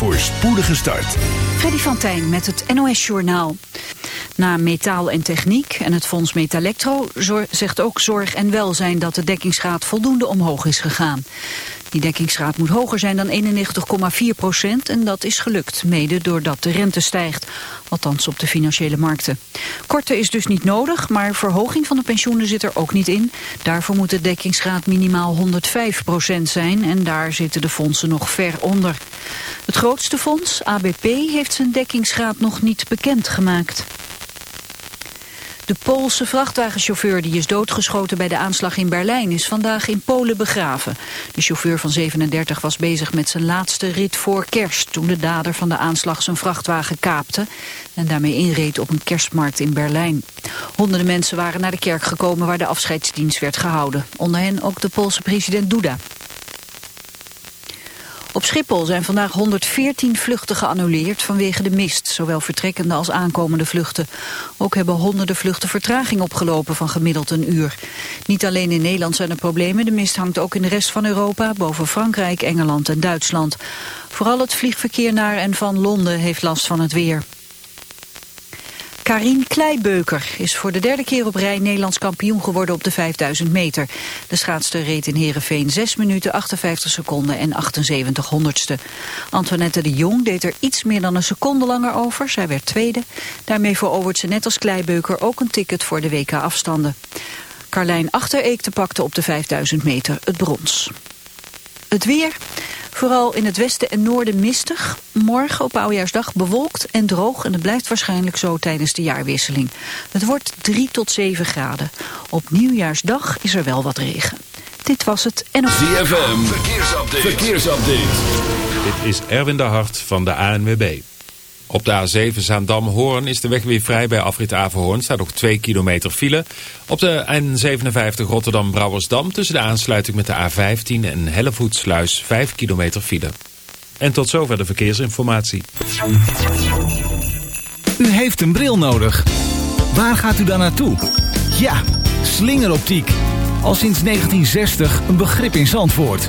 voor spoedige start. Freddy van Tijn met het NOS-journaal. Na metaal en techniek en het fonds Metalectro zegt ook zorg en welzijn dat de dekkingsgraad voldoende omhoog is gegaan. Die dekkingsgraad moet hoger zijn dan 91,4 procent en dat is gelukt, mede doordat de rente stijgt, althans op de financiële markten. Korte is dus niet nodig, maar verhoging van de pensioenen zit er ook niet in. Daarvoor moet de dekkingsgraad minimaal 105 procent zijn en daar zitten de fondsen nog ver onder. Het grootste fonds, ABP, heeft zijn dekkingsgraad nog niet bekendgemaakt. De Poolse vrachtwagenchauffeur die is doodgeschoten bij de aanslag in Berlijn is vandaag in Polen begraven. De chauffeur van 37 was bezig met zijn laatste rit voor kerst toen de dader van de aanslag zijn vrachtwagen kaapte en daarmee inreed op een kerstmarkt in Berlijn. Honderden mensen waren naar de kerk gekomen waar de afscheidsdienst werd gehouden. Onder hen ook de Poolse president Duda. Op Schiphol zijn vandaag 114 vluchten geannuleerd vanwege de mist, zowel vertrekkende als aankomende vluchten. Ook hebben honderden vluchten vertraging opgelopen van gemiddeld een uur. Niet alleen in Nederland zijn er problemen, de mist hangt ook in de rest van Europa, boven Frankrijk, Engeland en Duitsland. Vooral het vliegverkeer naar en van Londen heeft last van het weer. Karin Kleibeuker is voor de derde keer op rij Nederlands kampioen geworden op de 5000 meter. De schaatster reed in Heerenveen 6 minuten 58 seconden en 78 honderdste. Antoinette de Jong deed er iets meer dan een seconde langer over. Zij werd tweede. Daarmee verovert ze net als Kleibeuker ook een ticket voor de WK afstanden. Carlijn Achtereekte pakte op de 5000 meter het brons. Het weer. Vooral in het westen en noorden mistig. Morgen op Oudejaarsdag bewolkt en droog en het blijft waarschijnlijk zo tijdens de jaarwisseling. Het wordt 3 tot 7 graden. Op Nieuwjaarsdag is er wel wat regen. Dit was het en op... ZFM, verkeersupdate. verkeersupdate. Dit is Erwin de Hart van de ANWB. Op de A7 Zaandam-Hoorn is de weg weer vrij bij afrit Averhoorn. Staat nog 2 kilometer file. Op de N57 Rotterdam-Brouwersdam tussen de aansluiting met de A15 en Hellevoetsluis 5 kilometer file. En tot zover de verkeersinformatie. U heeft een bril nodig. Waar gaat u dan naartoe? Ja, slingeroptiek. Al sinds 1960 een begrip in Zandvoort.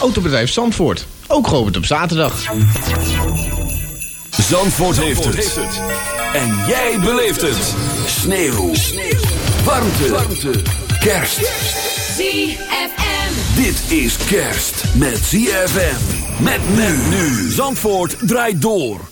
Autobedrijf Zandvoort, ook geopend op zaterdag. Zandvoort, heeft, het. En jij beleeft het. Sneeuw. Sneeuw. Warmte. Warmte. Kerst. ZFM. Dit is kerst met ZFM. Met men nu. Zandvoort draait door.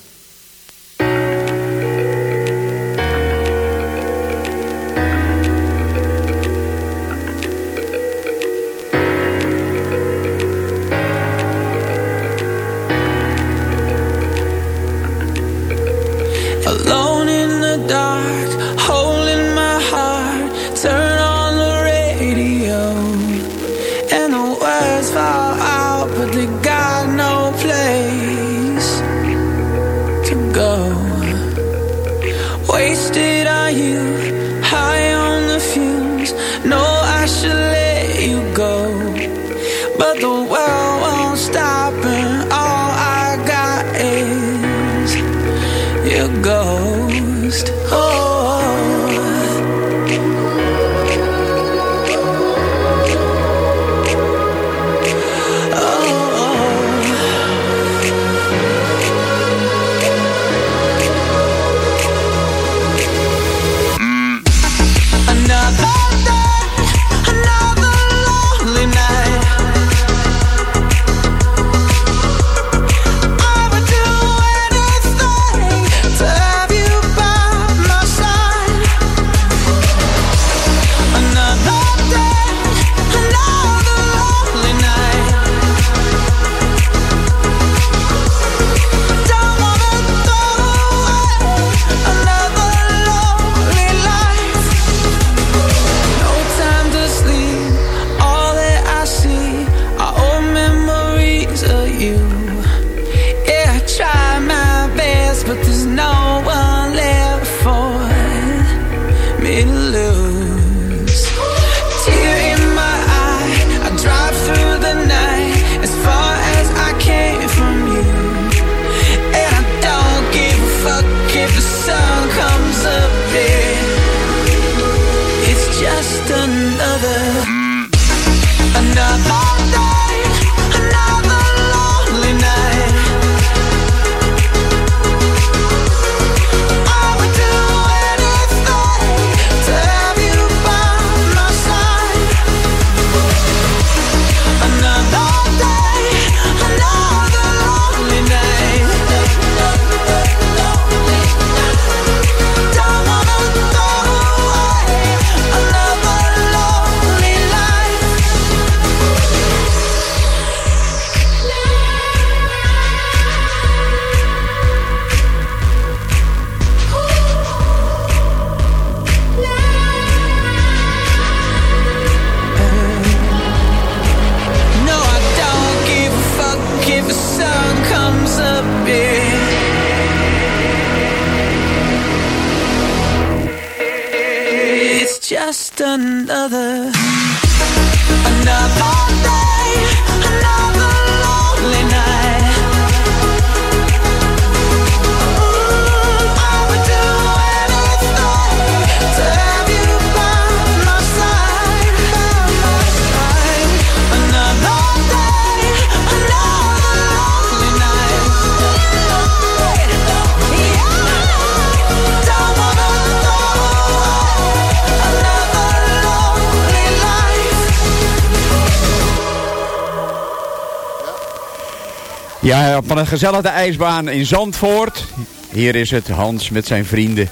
Ja, op een gezellige ijsbaan in Zandvoort. Hier is het Hans met zijn vrienden.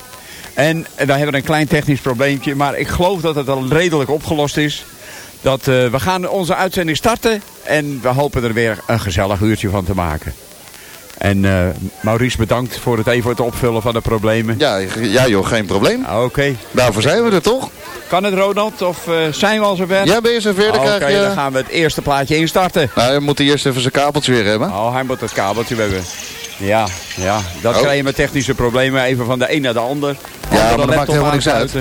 En we hebben een klein technisch probleempje, maar ik geloof dat het al redelijk opgelost is. Dat, eh, we gaan onze uitzending starten en we hopen er weer een gezellig uurtje van te maken. En eh, Maurice, bedankt voor het even het opvullen van de problemen. Ja, ja joh, geen probleem. Ah, Oké. Daarvoor zijn we er toch? Kan het, Ronald? Of eh, zijn we al zover? Ja, ben je zover? Dan Oké, krijg je... dan gaan we het eerste plaatje instarten. Nou, je moet eerst even zijn kabeltje weer hebben. Oh, hij moet het kabeltje hebben. Ja, ja. Dat Oh. krijg je met technische problemen. Even van de een naar de ander. Ja, maar dat maakt helemaal niks uit.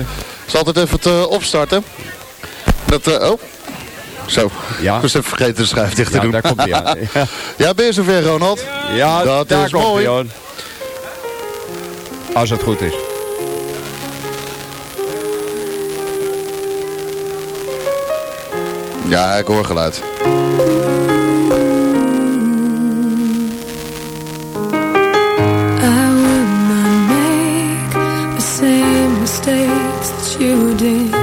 zal het even te opstarten. Dat, eh, oh. Zo, Ja. ik was even vergeten de schijf dicht te Ja, doen. daar komt hij aan. Ja, ja, ben je zover Ronald? ja Dat daar is komt mooi. hij hoor. Als het goed is. Ja, ik hoor geluid. I not make the same mistakes that you did.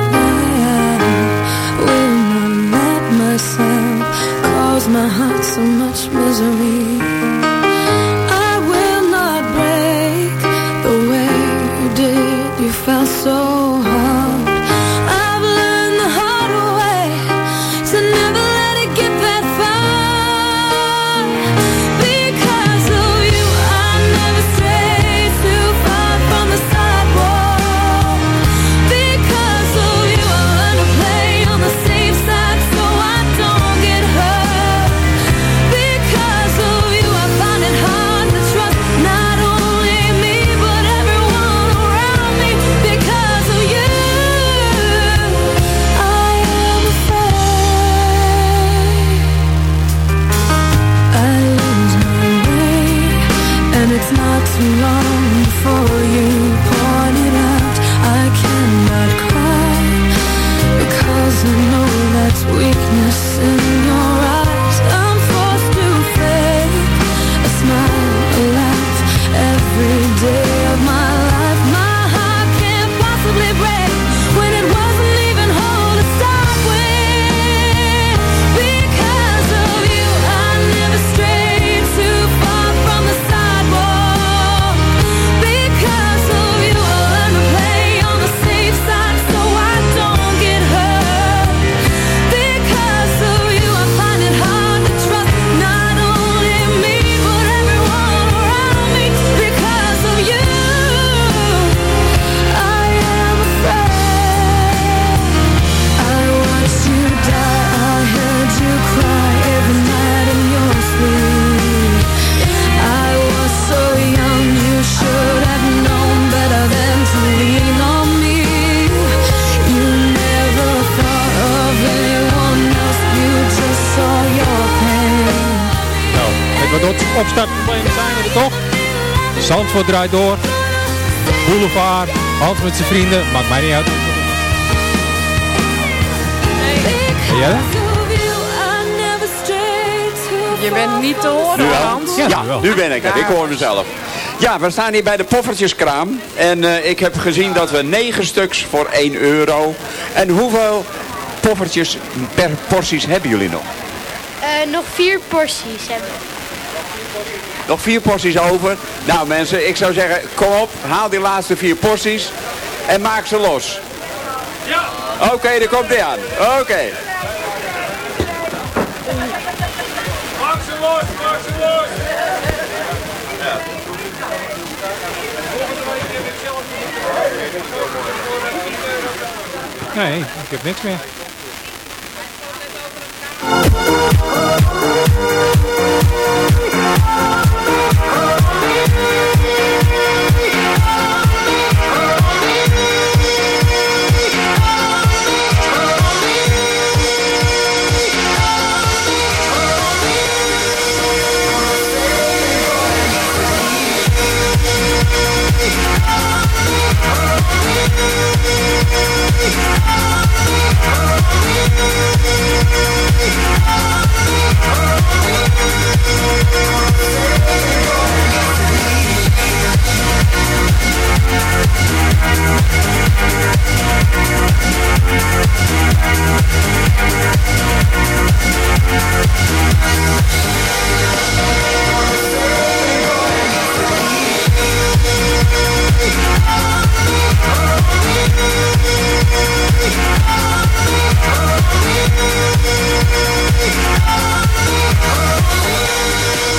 My heart so much misery. Zandvoort draait door. Boulevard, Hans met zijn vrienden, maakt mij niet uit. Dat? Je bent niet te horen, Nu wel? Hans. Ja, nu ben ik het. Ik hoor mezelf. Ja, we staan hier bij de poffertjeskraam. En eh, ik heb gezien dat we negen stuks voor 1 euro. En hoeveel poffertjes per porties hebben jullie nog? Eh, nog vier porties hebben we. Nog vier porties over. Nou mensen, ik zou zeggen, kom op, haal die laatste vier porties en maak ze los. Ja. Oké, daar komt hij aan. Oké. Maak ze los, maak ze los! Nee, ik heb niks meer. Thank Oh, Oh, Yeah.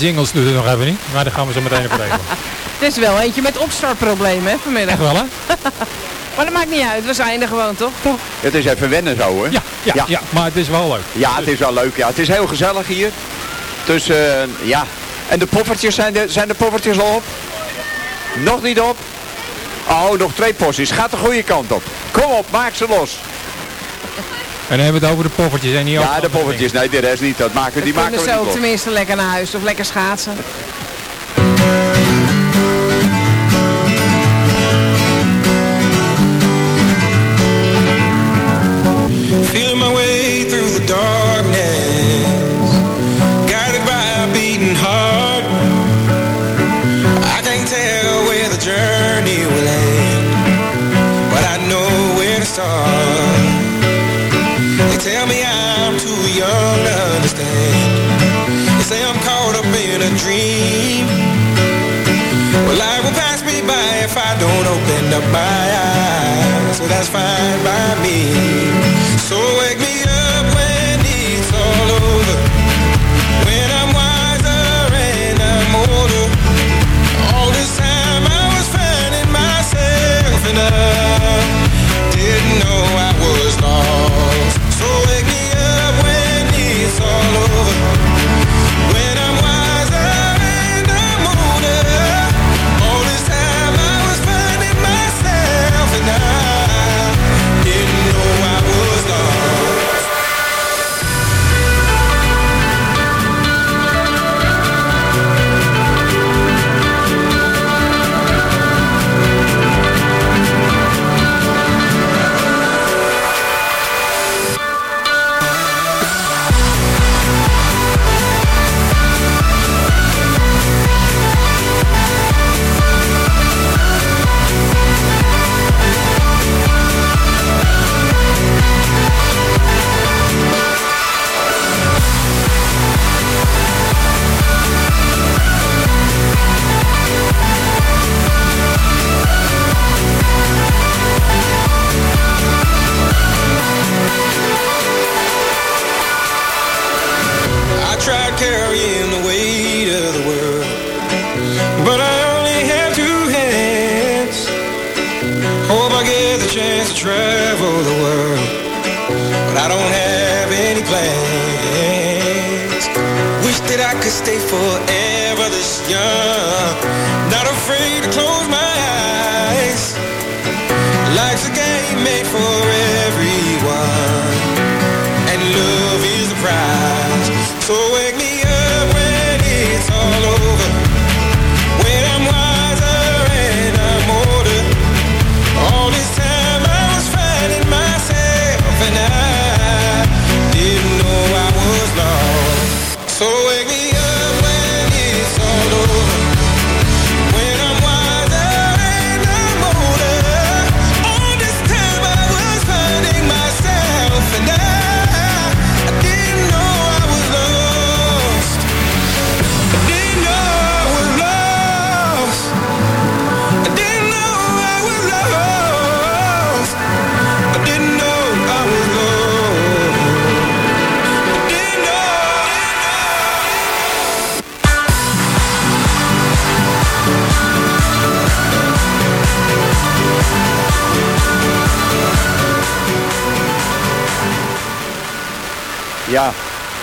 Jingles doet het nog even niet. Maar daar gaan we zo meteen even regelen. Het is wel eentje met opstartproblemen, hè, vanmiddag. Echt wel, hè? maar dat maakt niet uit, we zijn er gewoon, toch? Toch? Het is even wennen zo, hoor. Ja, ja, ja. maar het is wel leuk. Ja, het is wel leuk. Ja. Het is heel gezellig hier. Dus, eh, ja. En de poffertjes, zijn de, zijn de poffertjes al op? Nog niet op? Oh, nog twee porties. Gaat de goede kant op. Kom op, maak ze los. En dan hebben we het over de poffertjes en niet over Ja, de poffertjes. Nee, de rest niet. Dat maken, die Dan maken kunnen we ze niet ook los. tenminste lekker naar huis of lekker schaatsen. Feeling my way through the darkness, guided by a beating heart. I can't tell where the journey will end, but I know where to start. In a dream. Well, life will pass me by if I don't open up my eyes. So that's fine by me. So wake me up when it's all over. When I'm wiser and I'm older. All this time I was finding myself and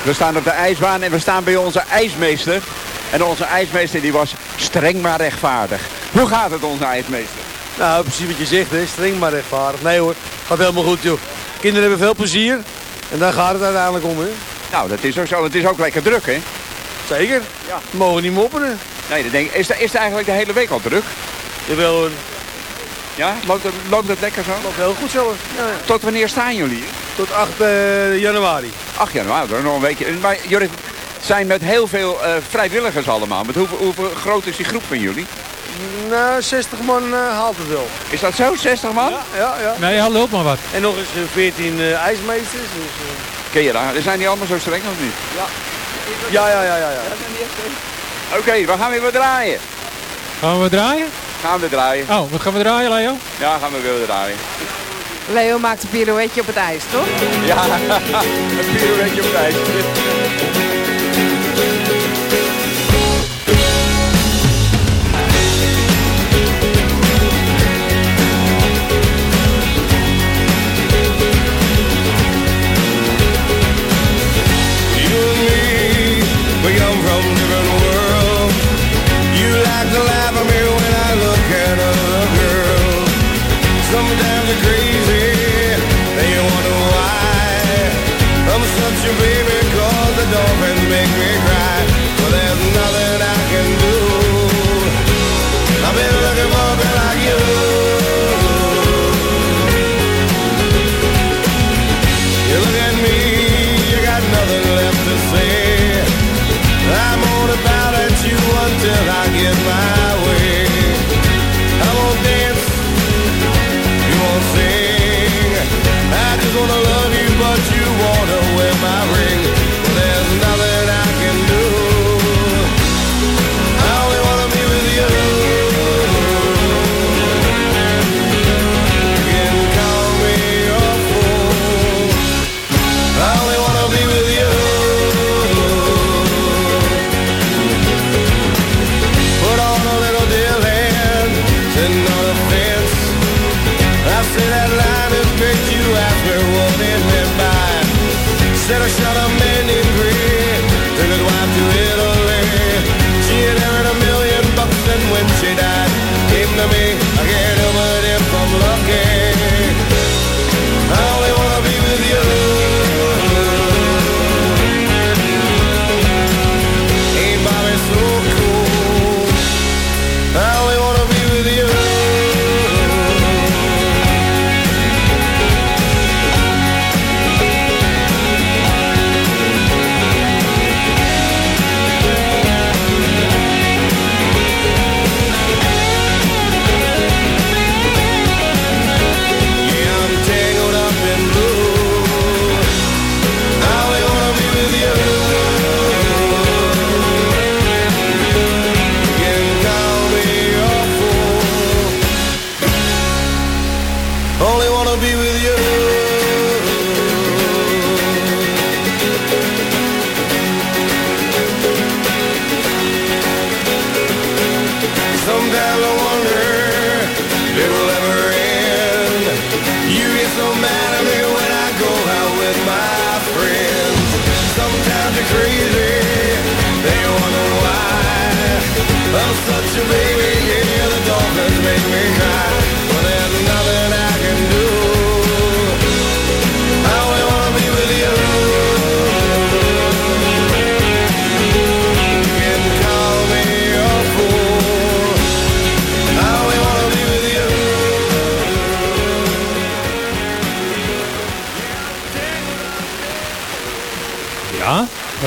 we staan op de ijsbaan en we staan bij onze ijsmeester. En onze ijsmeester die was streng maar rechtvaardig. Hoe gaat het onze ijsmeester? Nou, precies wat je zegt, hè. streng maar rechtvaardig. Nee hoor, gaat helemaal goed joh. Kinderen hebben veel plezier en daar gaat het uiteindelijk om. Hè. Nou, dat is ook zo. Het is ook lekker druk, hè? Zeker, Ja. we mogen niet mopperen. Nee, dat denk ik. Is, het- is het eigenlijk de hele week al druk? Jawel hoor, Ja? Loopt het, loopt het lekker zo? loopt heel goed zelfs. Ja, ja. Tot wanneer staan jullie? Tot 8 eh, januari. 8 januari, nog een weekje. Maar jullie zijn met heel veel eh, vrijwilligers allemaal. Met hoeveel, hoeveel groot is die groep van jullie? Nou, 60 man eh, haalt het wel. Is dat zo, 60 man? Ja, ja, ja. Nee, loopt maar wat. En nog eens eh, 14 eh, ijsmeesters. Dus, Ken je dat? Zijn die allemaal zo streng of niet? ja, ja, ja, ja. ja. Oké, we gaan weer wat draaien. Gaan we draaien? Gaan we draaien. Oh, wat gaan we draaien, Leo? Ja, gaan we weer draaien. Leo maakt een pirouetje op het ijs, toch? Ja, een pirouetje op het ijs.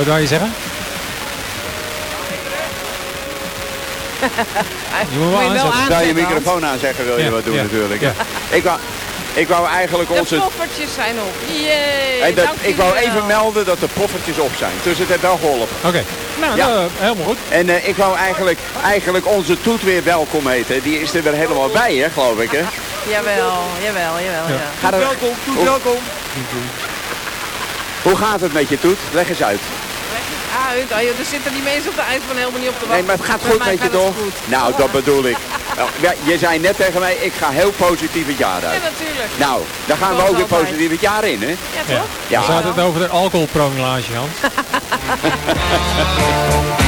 Wat wou je zeggen? Je moet wel je wel aanzetten. Zou je microfoon aanzeggen wil je Ja, wat doen ja, natuurlijk. ja. Ik, wou, ik wou eigenlijk De onze... poffertjes zijn op. Yay, En dat, ik wou even melden dat de poffertjes op zijn. Dus het heeft wel geholpen. Oké, nou, Ja. nou, helemaal goed. En eh, ik wou eigenlijk, eigenlijk onze Toet weer welkom heten. Die is er weer helemaal bij, hè, geloof ik, hè? Jawel, jawel, jawel, ja. Gaat Welkom, hoe, toe welkom. hoe gaat het met je Toet? Leg eens uit. Uit, oh, joh, er zitten die mensen op de ijsbaan helemaal niet op te wachten. Nee, maar het gaat goed met je toch? Nou, dat bedoel ik. Nou, ja, je zei net tegen mij, ik ga heel positief het jaar Ja, uit. natuurlijk. Nou, dan gaan we ook weer positief het jaar in, hè? Ja, Ja. toch? Ja. We zaten het over de alcoholpromulage, Hans.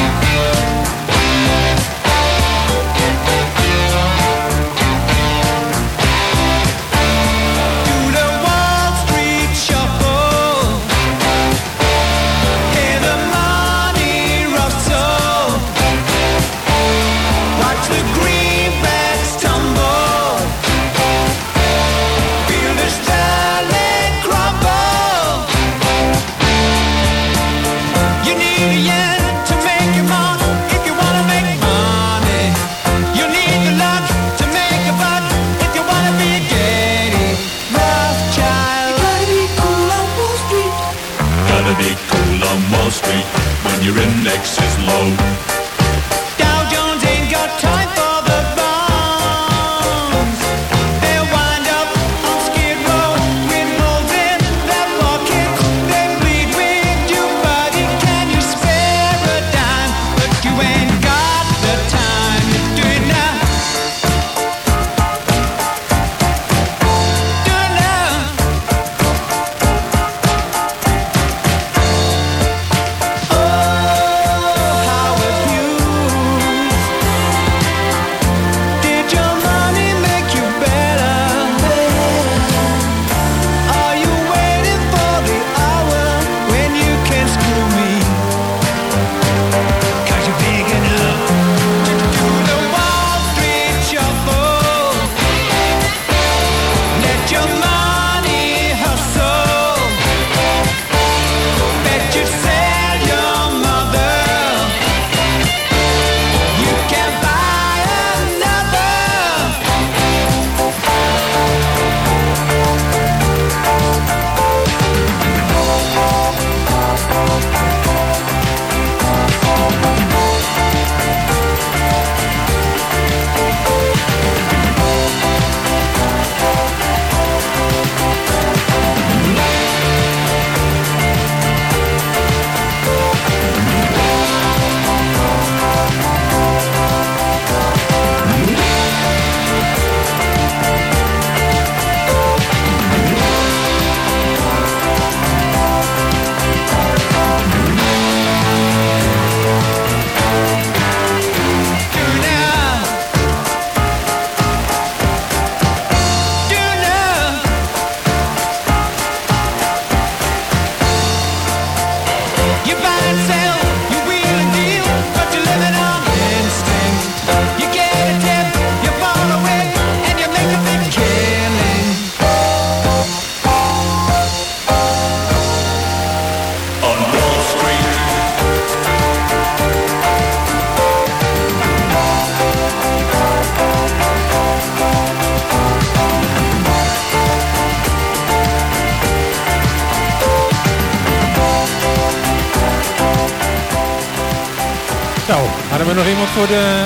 voor de...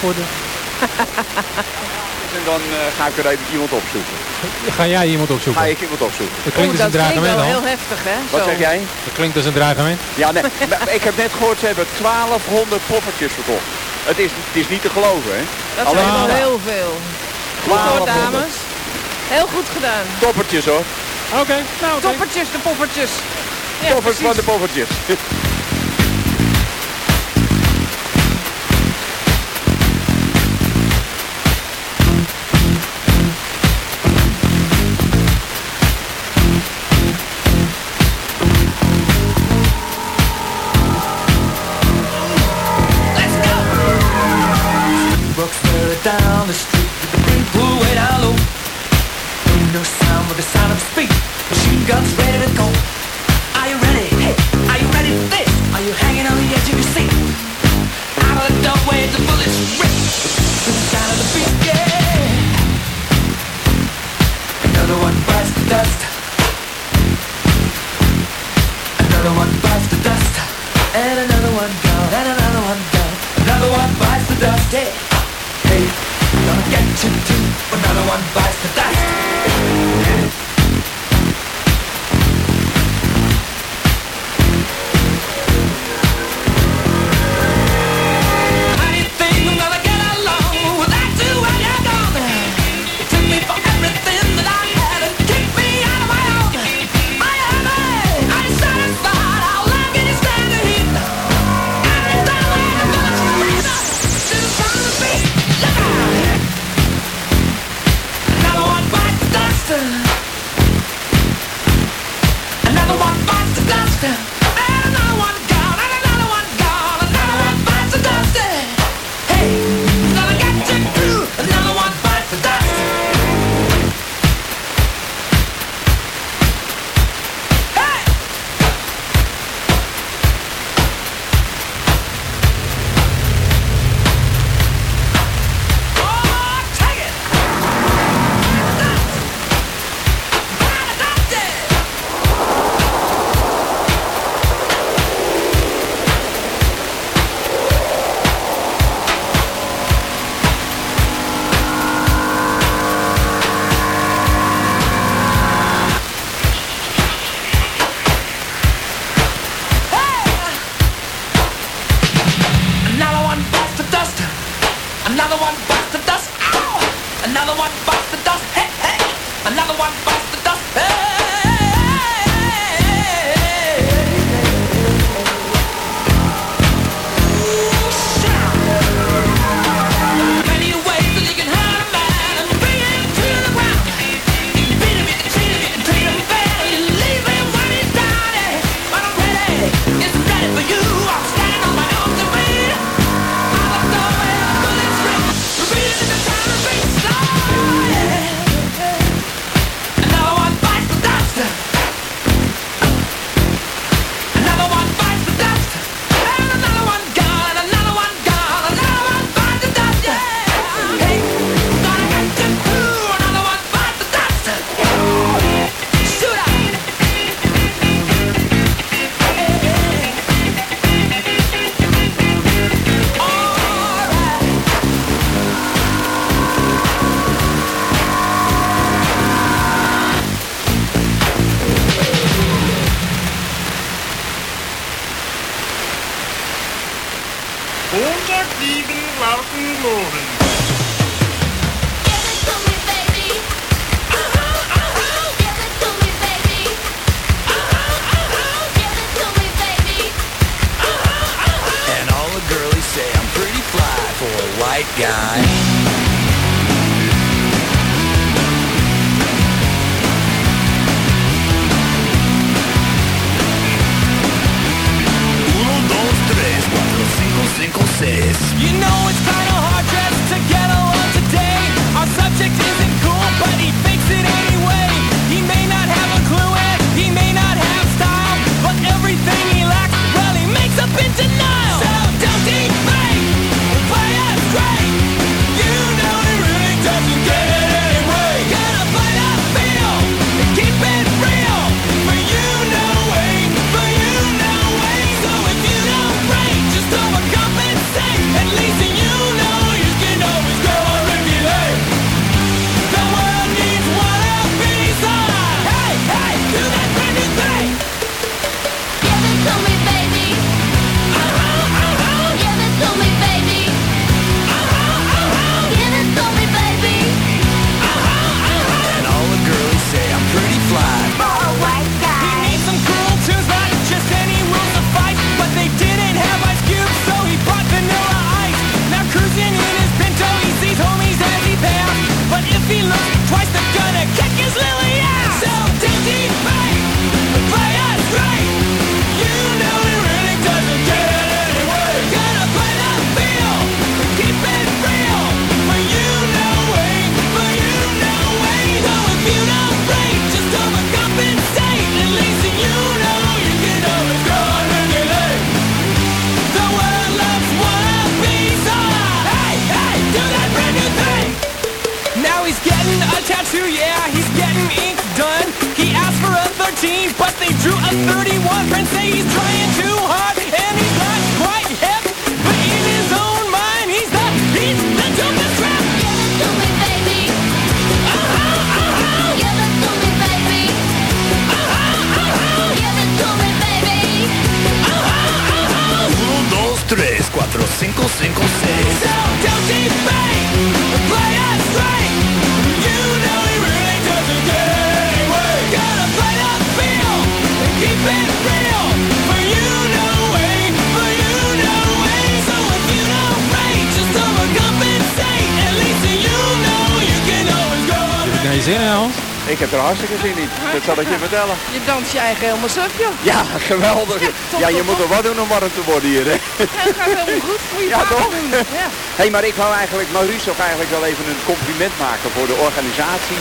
Voor de... En dan eh, ga ik er even iemand opzoeken. Ga jij iemand opzoeken? Ga ik iemand opzoeken. Dat klinkt als een dat klinkt dreigement, heel heftig, hè? Wat Zo. zeg jij? Dat klinkt als een dreigement. Ja, nee. maar ik heb net gehoord, ze hebben 1200 poffertjes verkocht. Het is, het is niet te geloven, hè? Dat Alleen zijn wel heel veel. Goed hoor, 1200. dames. Heel goed gedaan. Toppertjes, hoor. Oké, nou oké. Toppertjes, de poffertjes. Ja, Toppers precies. van de poffertjes. hartstikke zin in. Dat zal ik je vertellen. Je danst je eigen helemaal suf, joh. Ja, geweldig. top, Ja, je top, moet er wat doen om warm te worden hier. Hè? Het gaat helemaal goed. Moet je Ja, toch? doen. Ja. Hé, hey, maar ik wou eigenlijk Maurice toch eigenlijk wel even een compliment maken voor de organisatie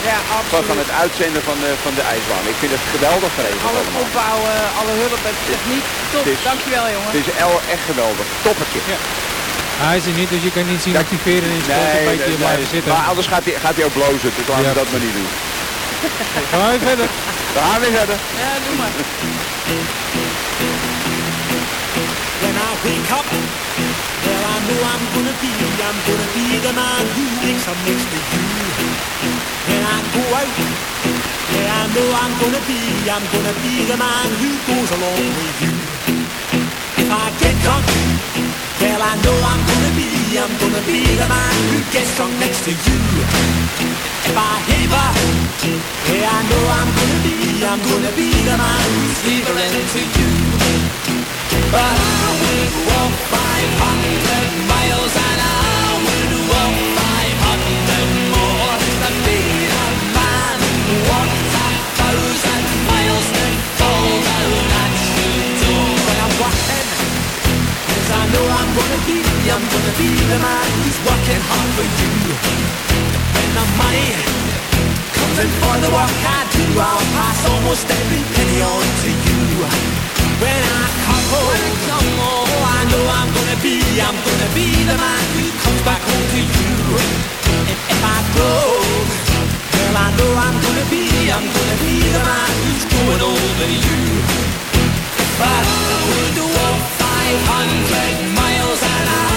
van, van het uitzenden van de, van de ijsbaan. Ik vind het geweldig geregeld Alle allemaal. opbouwen, alle hulp en techniek. Top, is- dankjewel jongen. Het is el- echt geweldig. Toppertje. Hij is er niet, dus je kan niet zien of die veren in zijn een beetje blijven zitten. Maar anders gaat hij, gaat hij ook blozen, dus laten we Ja. dat maar niet doen. Gaan we weer verder. We gaan weer verder. Ja, doe maar. When I wake up, well I know I'm gonna be, I'm gonna be the man who wakes up next to you. When I go out, yeah I know I'm gonna be, I'm gonna be the man who goes along with you. If I get drunk, well I know I'm gonna be, I'm gonna be the man who gets drunk next to you. If I heaver, yeah I know I'm gonna be, I'm gonna be the man who's heavering to you. But I would walk 500 miles and I gonna be, I'm gonna be the man who's working hard for you. When the money comes in for the work I do, I'll pass almost every penny on to you. When I come home, home, I know I'm gonna be, I'm gonna be the man who comes back home to you. And if I go, well I know I'm gonna be, I'm gonna be the man who's going over you. But I would walk 500 miles an hour.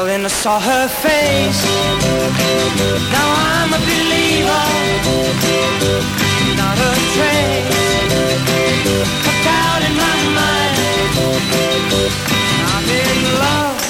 Oh, then I saw her face. Now I'm a believer. Not a trace. Put out in my mind. I'm in love.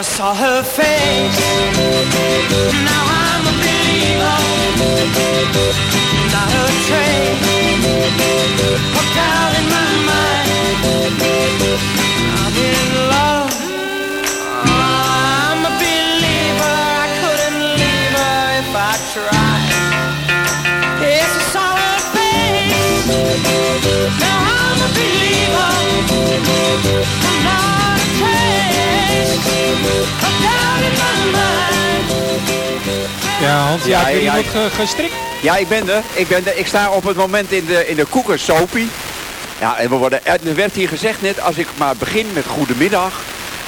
I saw her face. Ja, ja, Ja, ge- gestrikt? Ja, ik ben er. Ik, ben er. ik sta op het moment in de, in de koekersopie. Ja, en we worden, er werd hier gezegd net, als ik maar begin met goedemiddag,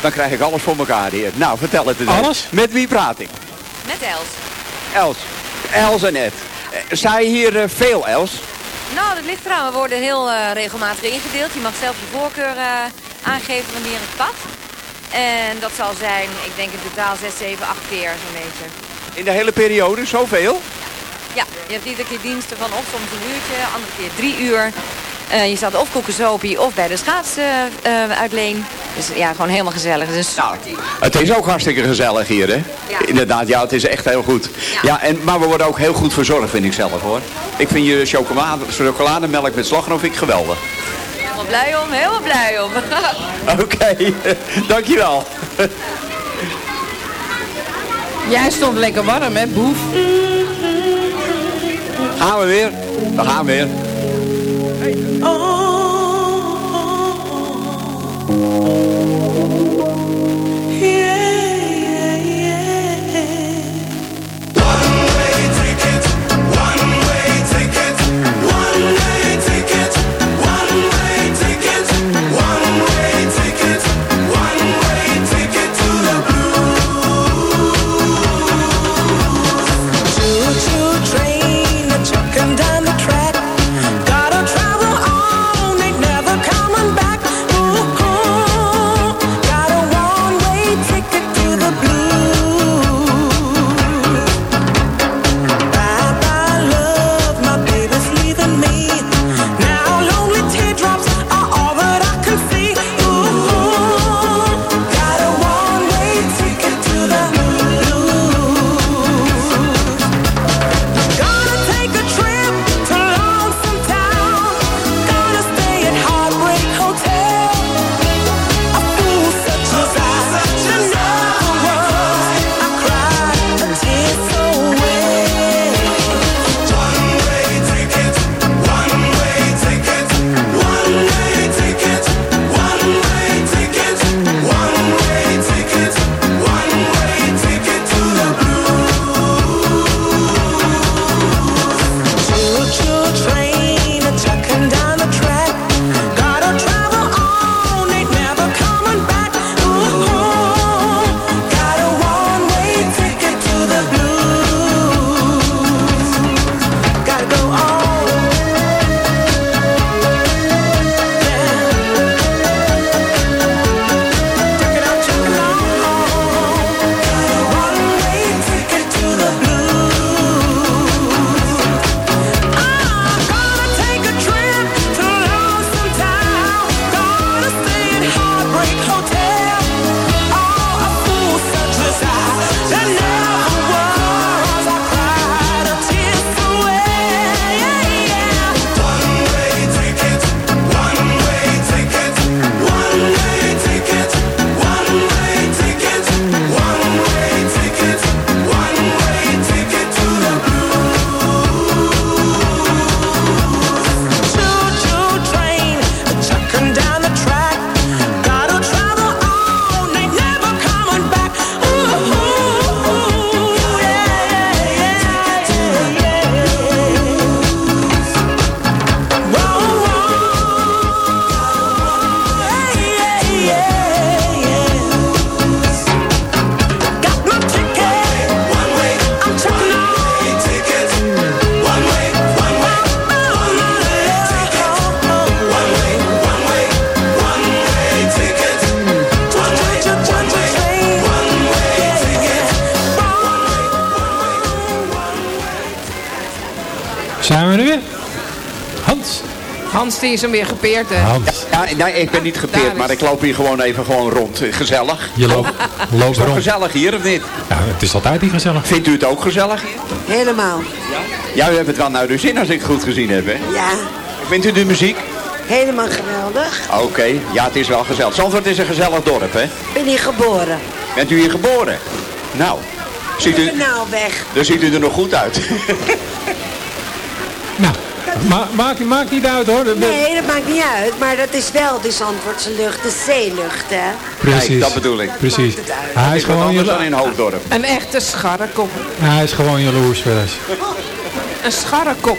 dan krijg ik alles voor elkaar hier. Nou, vertel het eens. Alles? Met wie praat ik? Met Els. Els. Els en Ed. Eh, Sta je hier eh, veel, Els? Nou, dat ligt eraan. We worden heel eh, regelmatig ingedeeld. Je mag zelf je voorkeur eh, aangeven wanneer het pad. En dat zal zijn, ik denk in totaal 6, 7, 8 keer zo'n beetje. In de hele periode, zoveel? Ja, je hebt iedere keer diensten van of soms een uurtje, andere keer drie uur. Eh, je staat of koekensopie of bij de schaatsuitleen. Uh, uitleen. dus ja, gewoon helemaal gezellig. Dus Het is ook hartstikke gezellig hier, hè? Ja. Inderdaad, ja, het is echt heel goed. Ja. en, maar we worden ook heel goed verzorgd, vind ik zelf, hoor. Ik vind je chocolade, chocolademelk met slagroom vind ik geweldig. helemaal blij om, helemaal blij om. Oké, dankjewel. Jij stond lekker warm, hè, boef? Gaan we weer? We gaan weer. Die is hem weer gepeerd, hè? Hans. Ja, nee, ik ben niet gepeerd, maar ik loop hier gewoon even gewoon rond. Gezellig. Je loopt, loopt Is het rond. gezellig hier of niet? Ja, het is altijd niet gezellig. Vindt u het ook gezellig hier? Helemaal. Ja, u hebt het wel naar uw zin als ik het goed gezien heb, hè? Ja, Vindt u de muziek? helemaal geweldig. Oké, ja, het is wel gezellig. Zandvoort is een gezellig dorp, hè? Ik ben hier geboren. Bent u hier geboren? Nou, ziet u, Nou, weg. dan ziet u er nog goed uit. Nou, ma maakt, maakt niet uit hoor. Nee, dat maakt niet uit. Maar dat is wel de Zandvoortse lucht, de zeelucht, hè. Precies. Kijk, dat bedoel ik. Precies. Maakt het uit. Hij is, gewoon anders jalo- dan in Hoofddorp. Een echte scharrekop. hij is gewoon jaloers, Fres. Een scharrekop.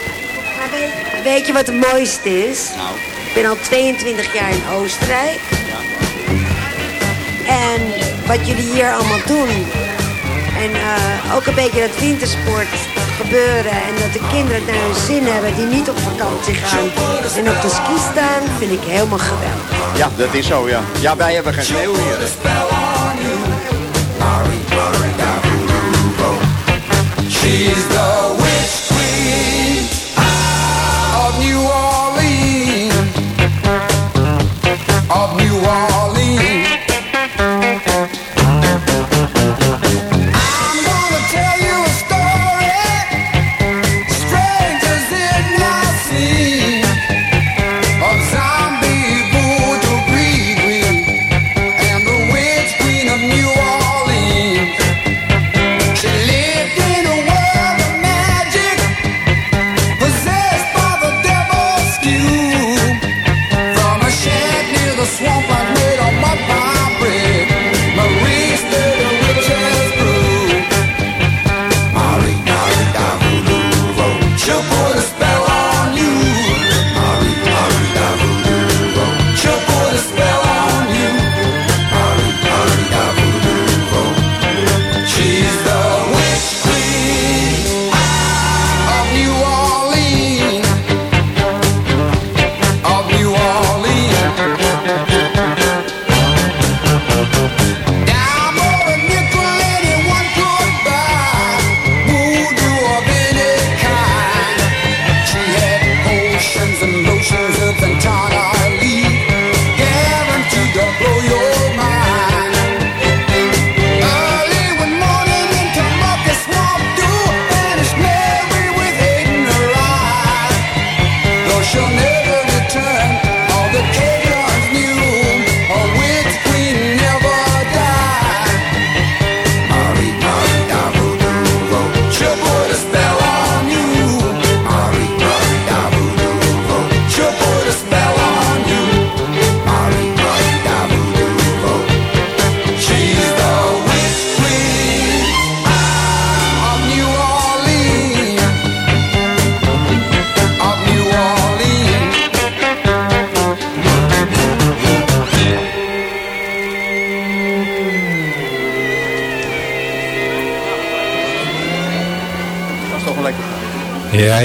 Maar weet, weet je wat het mooiste is? Nou. Ik ben al 22 jaar in Oostenrijk. En wat jullie hier allemaal doen. En eh, ook een beetje dat wintersport gebeuren. En dat de kinderen het naar hun zin hebben die niet op vakantie gaan. En op de ski staan, vind ik helemaal geweldig. Ja, dat is zo, ja. Ja, wij hebben geen sneeuw hier. She's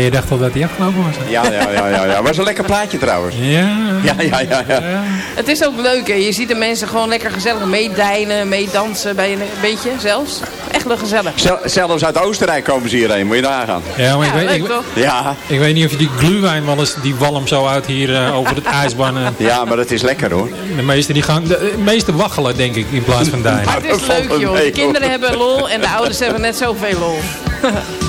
Je dacht al dat hij afgelopen was. Ja, ja, ja, ja, ja. Was een lekker plaatje trouwens. Ja. Ja, ja, ja, ja. Het is ook leuk, hè. Je ziet de mensen gewoon lekker gezellig meedijnen, meedansen. Bij een, beetje zelfs. Echt wel gezellig. Zel- Zelfs uit Oostenrijk komen ze hierheen, moet je nagaan. Ja, maar ik, Ja, weet, leuk ik, toch? Ja, ik weet niet of je die gluwijn wel eens, die walm zo uit hier eh, over het ijsbaan. eh, ja, maar dat is lekker hoor. de meeste die gaan, de, eh, meeste waggelen denk ik in plaats van dijnen. Maar het is leuk, joh. De kinderen hebben lol en de ouders hebben net zoveel lol.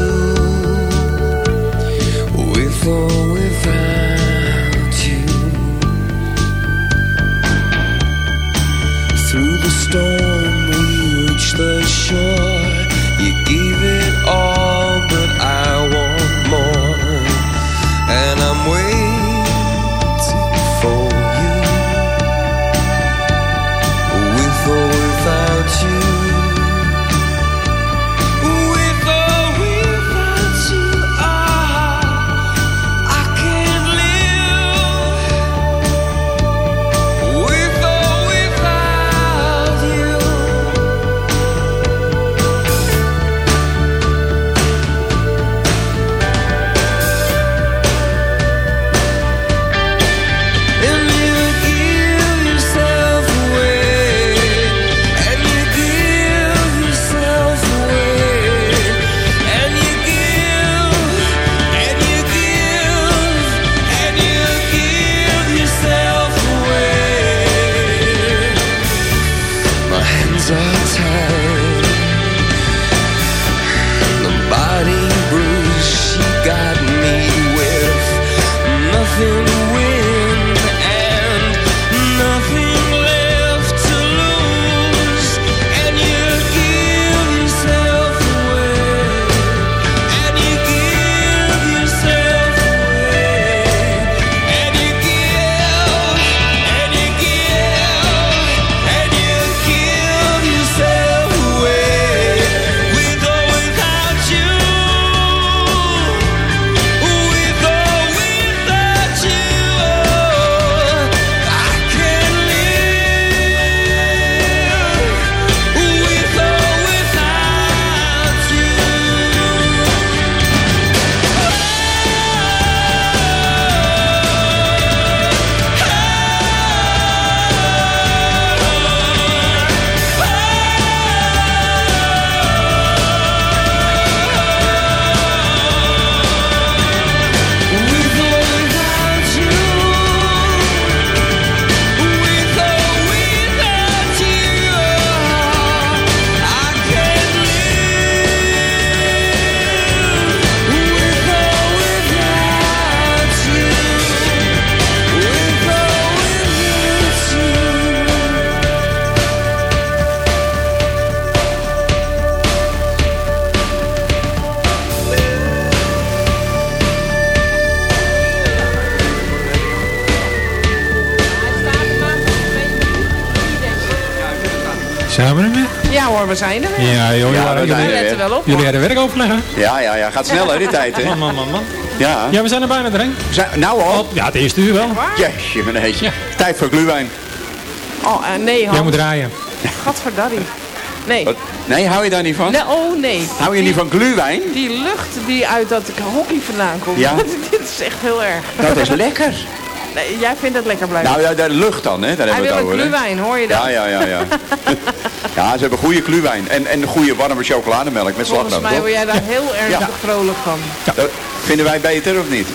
floor. Jullie hadden werk overleggen. Ja, ja, ja. Gaat snel hè, die tijd hè. Man, man, man, man. Ja. Ja, we zijn er bijna doorheen. Zijn, nou al? Ja, het eerste uur wel. Jeetje, mijn heetje. Tijd voor gluwijn. Oh, eh, nee Hans. Jij moet draaien. Gadverdarrie. Nee. Wat? Nee, hou je daar niet van? nee. Oh nee. Hou je niet van gluwijn? Die lucht die uit dat hockey vandaan komt. Ja. Dit is echt heel erg. Dat is lekker. Nee, jij vindt het lekker blijven. Nou ja, de lucht dan, hè? Daar Hij hebben we wil het over. hè? gluwijn, hoor je dat? Ja, ja, ja, ja. ja, ze hebben goede gluwijn. En, en goede warme chocolademelk met Volgens slagroom, mij toch? word jij daar heel erg Ja. vrolijk van. Dat vinden wij beter of niet?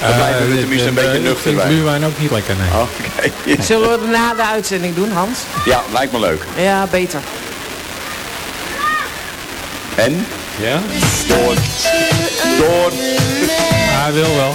Dan blijven we Eh, tenminste een eh, beetje Ik nuchter vind bij. gluwijn ook niet lekker, nee. Oké. Zullen we het na de uitzending doen, Hans? Ja, lijkt me leuk. Ja, beter. En? Ja? Door. Door. Hij wil wel.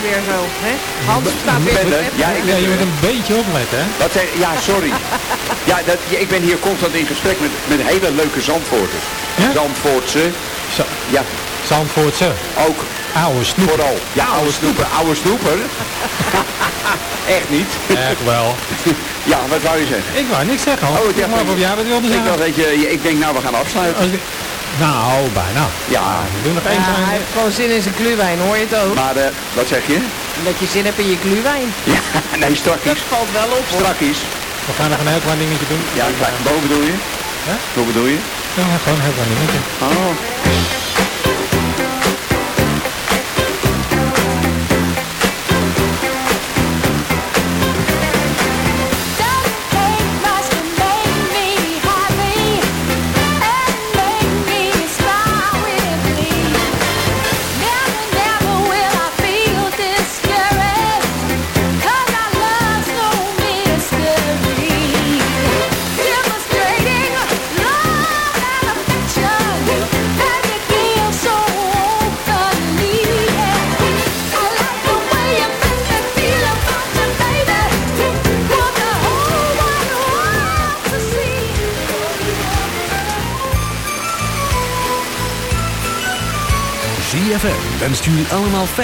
Weer zo? Hè? Hans staat weer. Ben er? Ja, ik ben Ja, je moet een beetje opletten, hè? Wat zeg, ja, sorry. Ja, dat, ja, ik ben hier constant in gesprek met, met hele leuke Zandvoorters. Zandvoortse. Ja. Zandvoortse. Ook. Oude snoep. Vooral. Ja, oude snoeper. Oude snoeper. Echt niet. Echt wel. Ja, wat wou je zeggen? Ik wou niks zeggen, Hans. Oh, ik maar of jij wat wilde Ik, dacht, weet je, ik denk, nou, we gaan afsluiten. Nou, bijna. Ja. We doen nog één Ja, hij heeft gewoon zin in zijn gluwijn, hoor je het ook? Maar, eh, wat zeg je? Dat je zin hebt in je gluwijn. Ja, nee, strakjes. Dat valt wel op. Strakjes. We gaan nog een heel klein dingetje doen. Ja, een klein, boven bedoel je? Hè? Hoe bedoel je? Ja, gewoon een heel klein dingetje. Oh. Allemaal fijn.